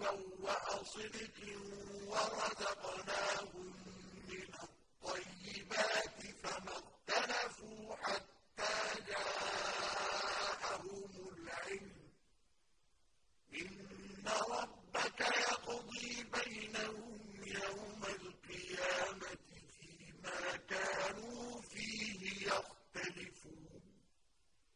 مُّبَوَّأَ